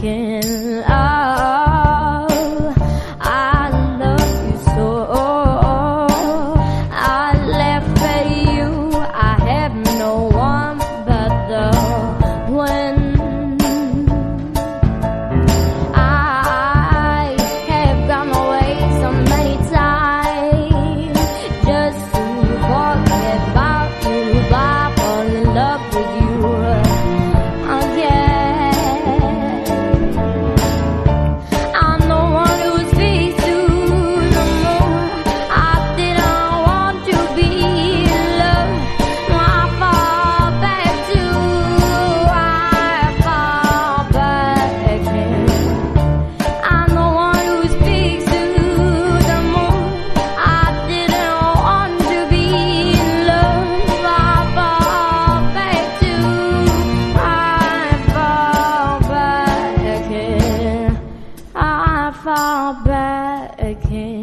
can again.